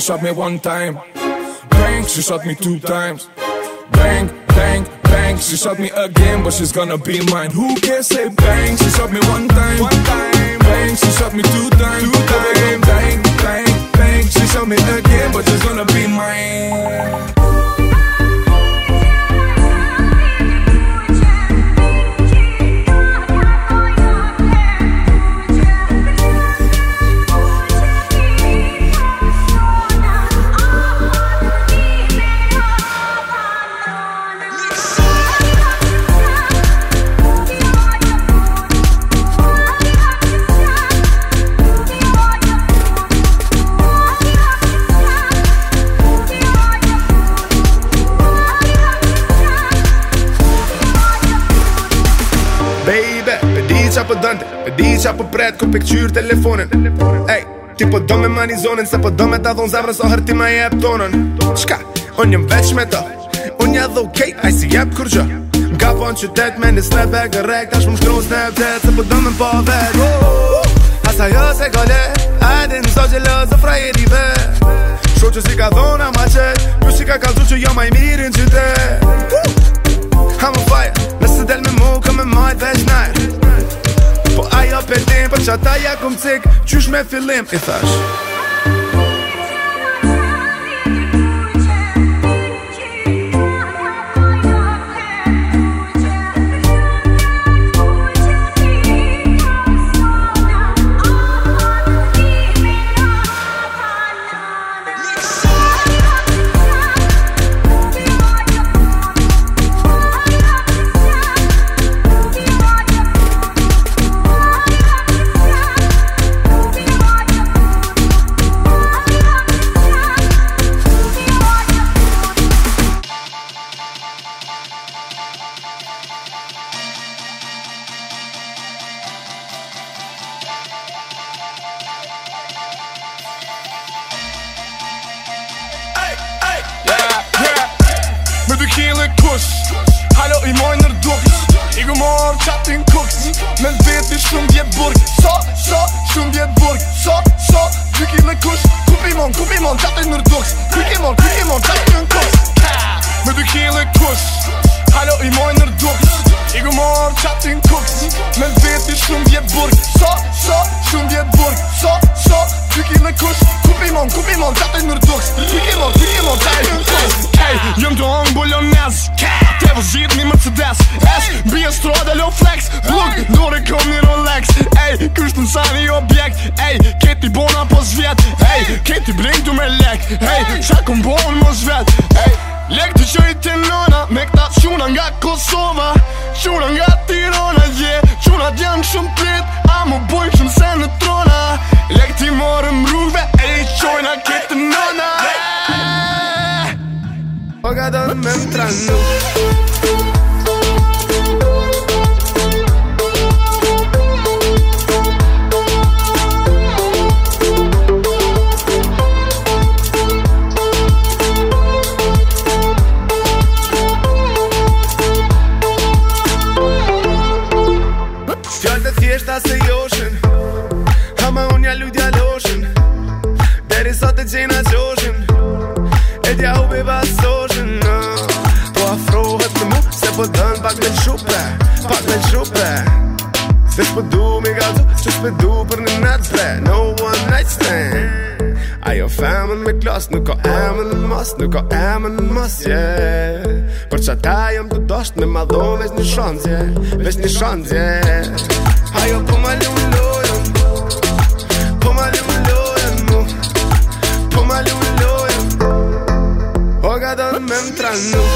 she shot me one time. Bang, she shot me two times. Bang, bang, bang She shot me again, but she's gonna be mine. Who can say bang? She shot me one time. One time. Bang, she shot me two times. Two times. Bang, bang, bang She shot me again, but she's gonna be mine Për pret kur për këqyr telefonin. Ej, ti po do me mani zonin Se po do me ta dhon zemrën so herë ti ma jep tonën. Shka, unë jem veç me ta Unë ja dhe okej, aj si jep kur gjë Nga po në qytet me një snap back e rek Tash më shkru snap jet Se po do me pa vet. Asa jo se gole Ajde në so gjelo zë frajeri ve. Shro që si ka dhona ma qet Plus që ka kalzu që jo ma i mirin qytet I'm on fire Nëse del me mu këm me majt veç najr Po ajo për tim Për që ata ja kum cik Qysh me fillim I thash Pokemon tappte nur Ducks Pokemon, Pokemon tappte nur Ducks Med du kille kuss Hallo i moiner Ducks I går morgen tappte en kuks Men vet du som vi er burk Så, så, som vi er mon, Så, mon du kille kuss Kupimon, Kupimon tappte nur Ducks Pokemon, Pokemon tappte nur Ducks Jëm të hëngë bolognese Te vëzit një Mercedes. S, bje strada lo flex. Plug, dore kom një Rolex. Ej, kësht në sani objekt. Ej, keti bona po zvjet Ej, keti bring du me lek. Ej, qa kom bon mos vet. Ej, lek të qoj të nëna Me këta quna nga Kosova. Quna nga Tirana, yeah Quna janë shumë prit A mu bojnë shumë se në trona. Lek ti morëm rrugve Ej, qojna ketë nëna. Po apagada mesmo entrando. Klas Nuk ka emën në mas, nuk ka emën në mas, yeah. Për që ta jam të dosht me ma dho vesh një shans, yeah. Vesh një shans, yeah. Hajo po ma lu lojën Po ma lu lojën mu. Po ma lu lojën O ga do në me më tranu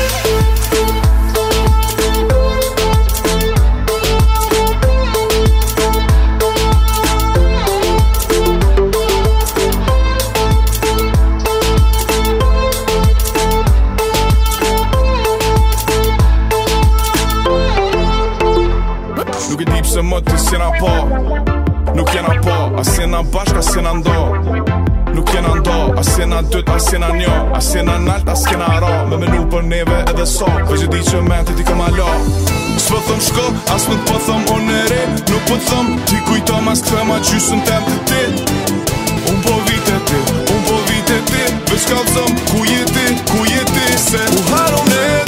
bashk, a sina ndo. Nuk jena ndo, a sina dyt, a sina njo A sina nalt, a s'kena ra Me menu për neve edhe so Për që di që menti ti këma la Së thëm shko, as nuk po thëm unë e re. Nuk po thëm, ti kujtëm as këthe ma gjysën tem të ti. Unë po vite ti, unë po vite ti. Vesh ka thëm, ku jeti, ku jeti Se u haron e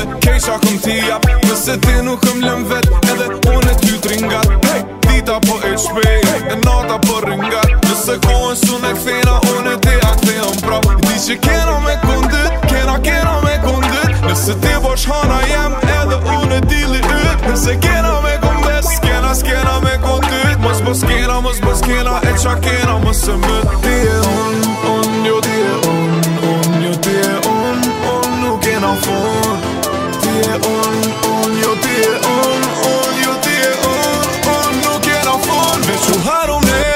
edhe keisha këm ti jep Nëse ti nuk këm lëm vet, edhe unë e ty t'ringat Hey, dita po e shpej, e nata po ringat Nëse kohën su në këthina, unë e ti a këthejëm prap. Di që kena me kundit, kena kena me kundit. Nëse ti po shhana jem, edhe unë e dili yt. Nëse kena me kumbes, kena s'kena me kundit. Mos mos kena, mos mos kena, e qa kena, mos e më Ti e unë, unë, jo ti e unë, unë, jo tie on, on, yo tie on, on, yo tie on, on, no quiero forme, su jarone.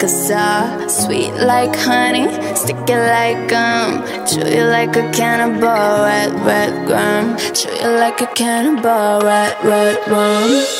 Like a star. Sweet like honey, stick it like gum. Chew you like a cannibal, red, red gum. Chew you like a cannibal, red, red rum.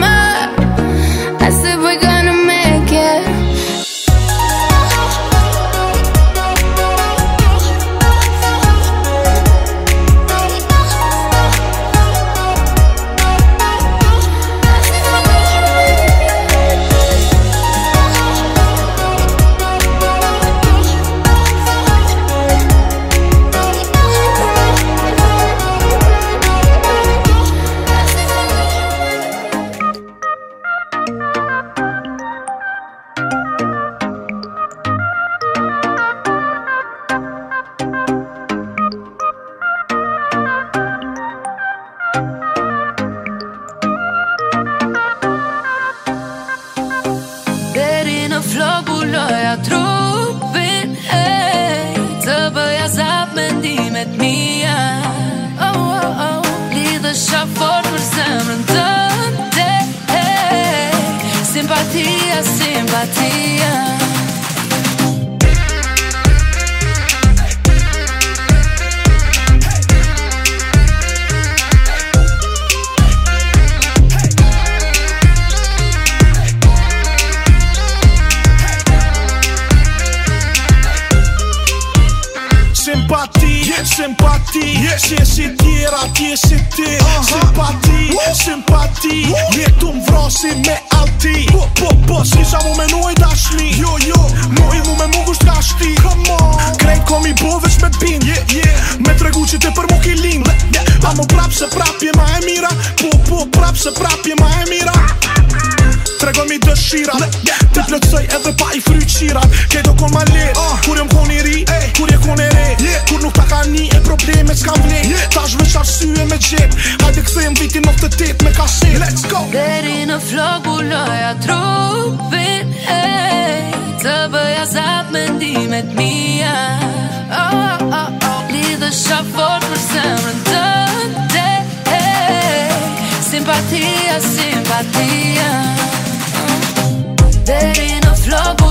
On Krejt kom i bo veç me t'bin yeah, yeah. Me tregu që ti për mu ki lind A mu prap se prap je ma e mira. Po, po, prap se prap je ma e mira. Tregoj mi dëshirat Ti plëtsoj edhe pa i fry qirat Kedo kon ma let Kur jom Ta ka një e probleme s'kam vlejt yeah. Ta shme qarsye me gjep. Hajde këthejmë vitin 98 me kaset. Let's go. Deri në floku loja trupin hey, Të bëja zap me ndimet mija oh, oh, oh. Lidhë shafort për semrën të te hey, Simpatia, simpatia. Deri në floku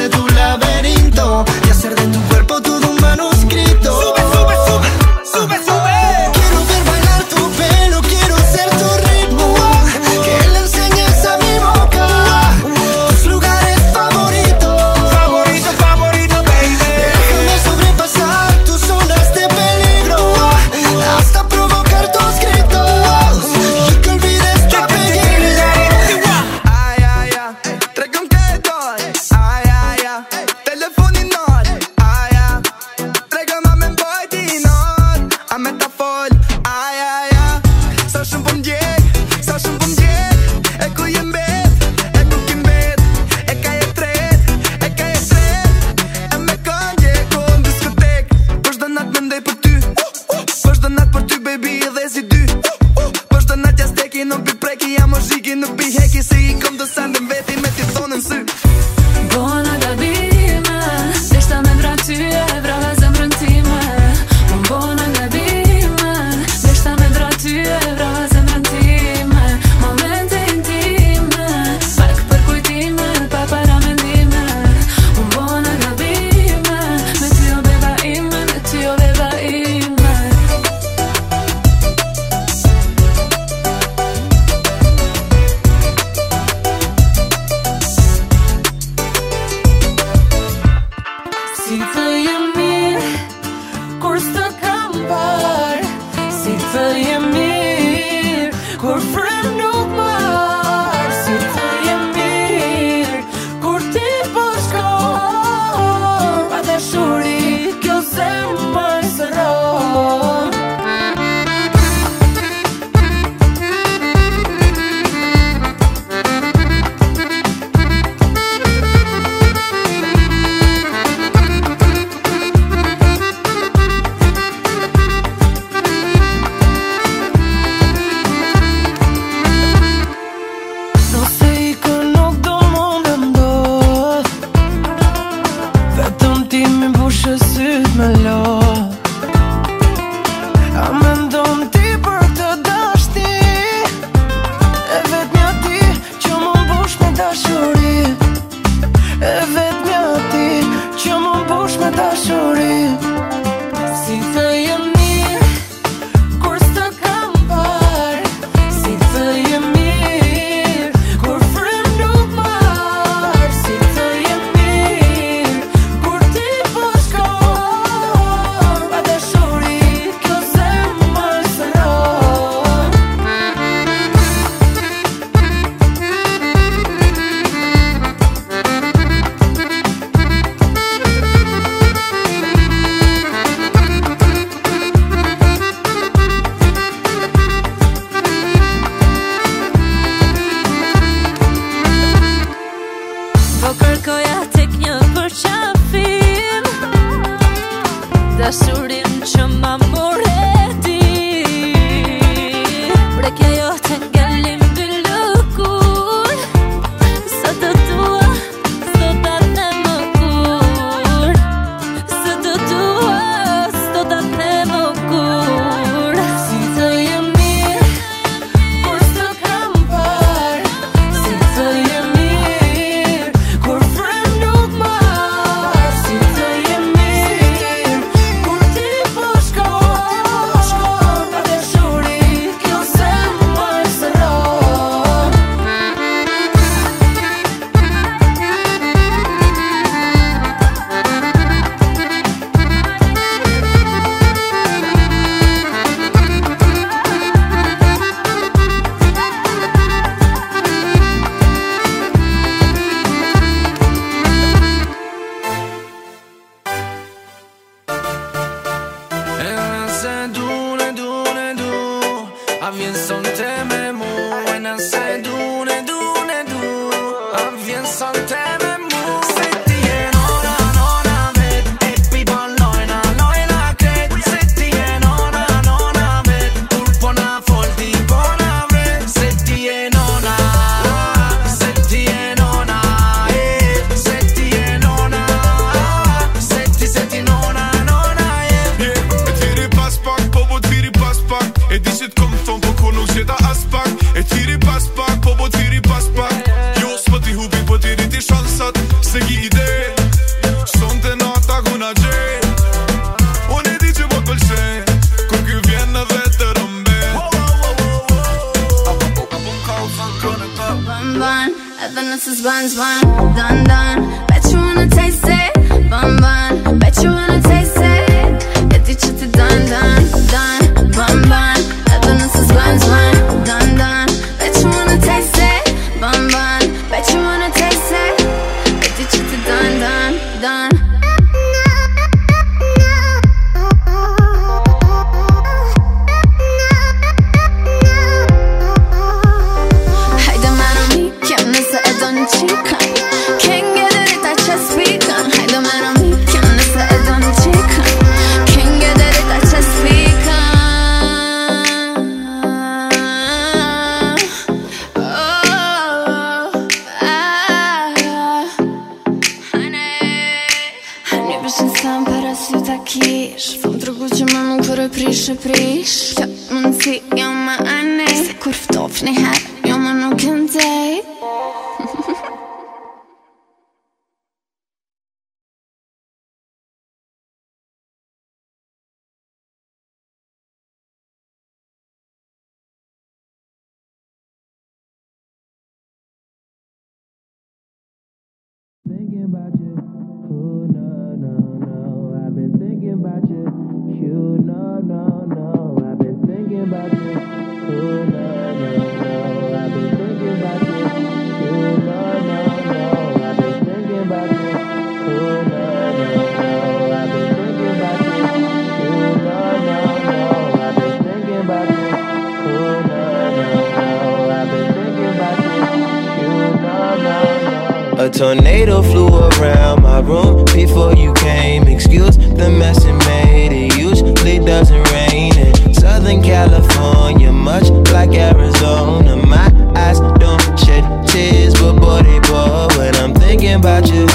A tornado flew around my room before you came. Excuse the mess it made. It usually doesn't rain in Southern California, much like Arizona. My eyes don't shed tears, but boy, they pour when I'm thinking about you.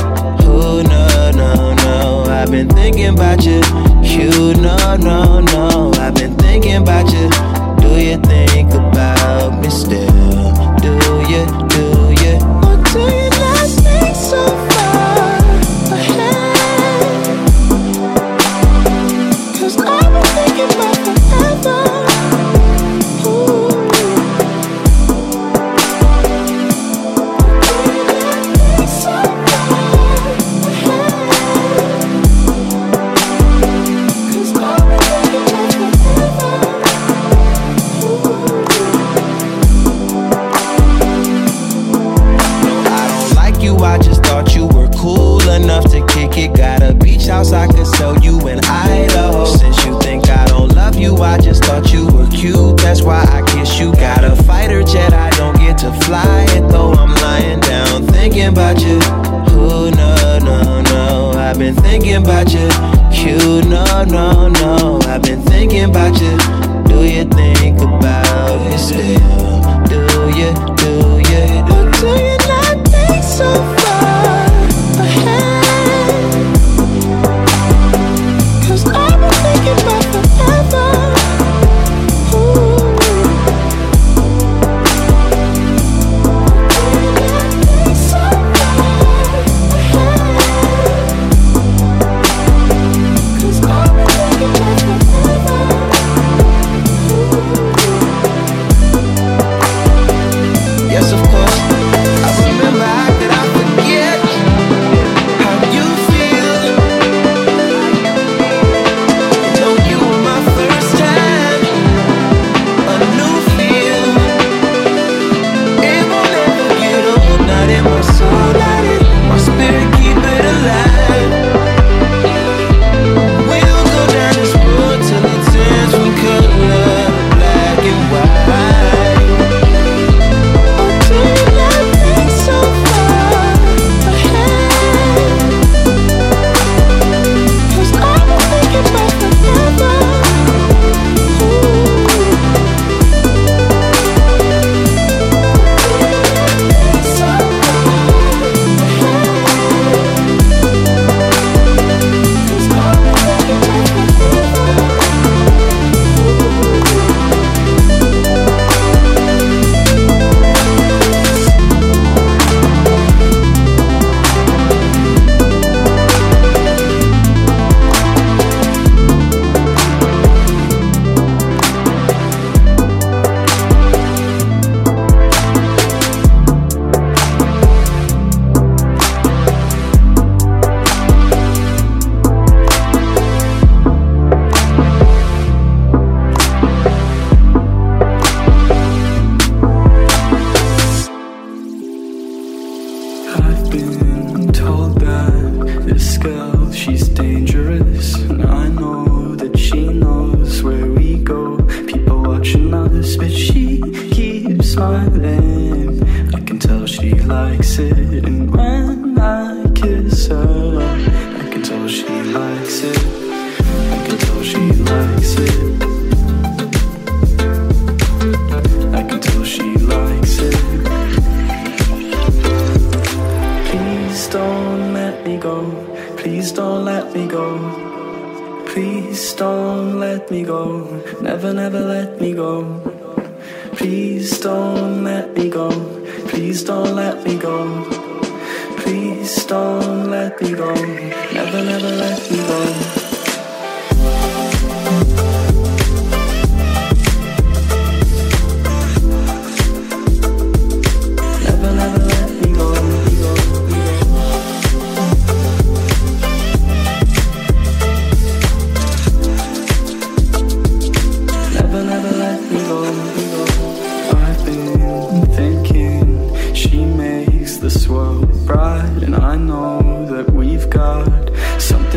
I've been thinking about you. You no, no, no. I've been thinking about you. Do you think about me still?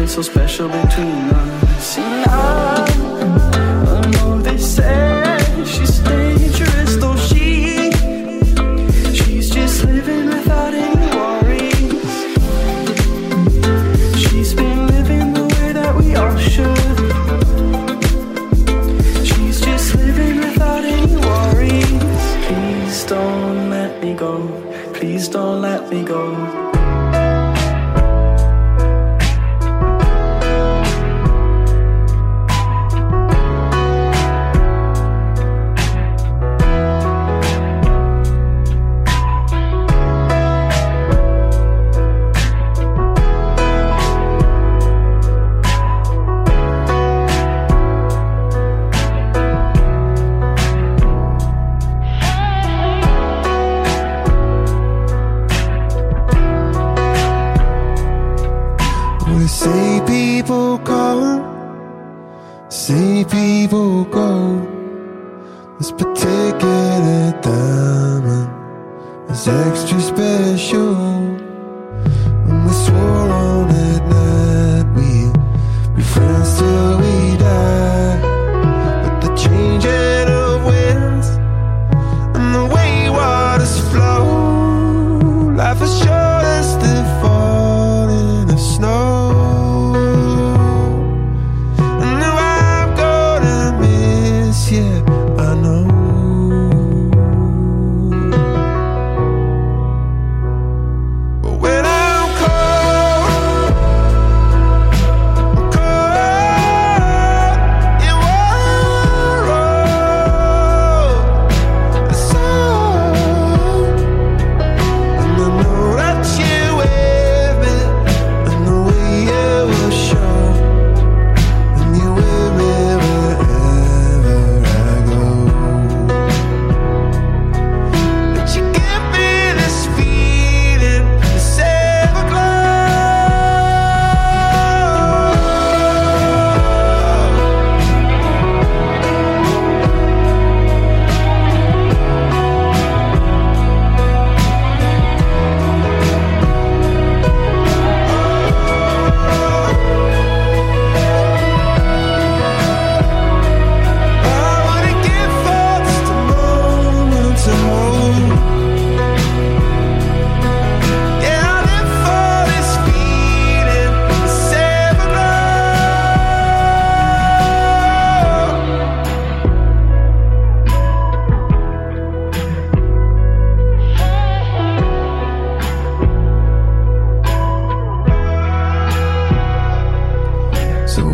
so special between us. See, now. people come, see people go. This particular diamond is extra special.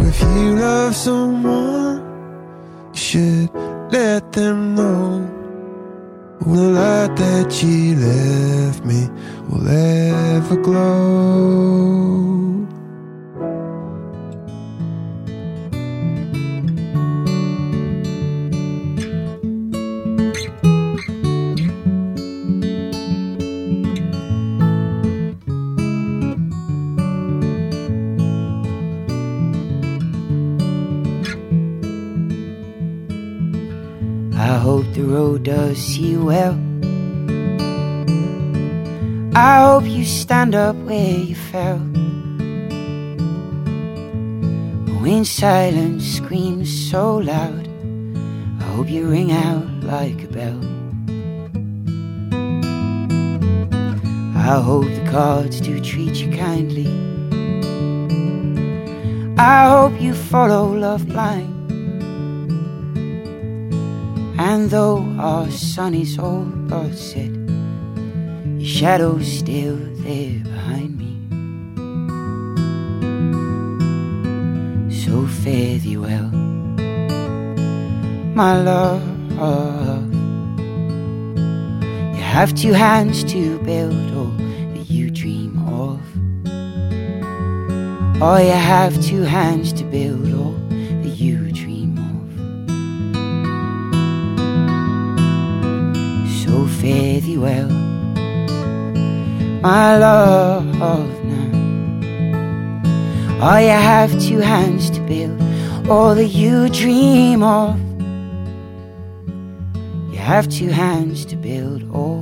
if you love someone, you should let them know. The light that you left me will ever glow. does you well. I hope you stand up where you fell. When silence screams so loud, I hope you ring out like a bell. I hope the gods do treat you kindly. I hope you follow love blind. And though our sun is all but set, your shadow's still there behind me. So fare thee well, my love. You have two hands to build all that you dream of. Oh, you have two hands to build all well, my love. Now, all you have two hands to build, all that you dream of. You have two hands to build all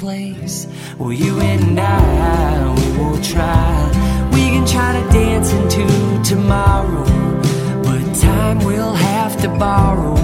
place where you and I, we will try. We can try to dance into tomorrow, but time will have to borrow.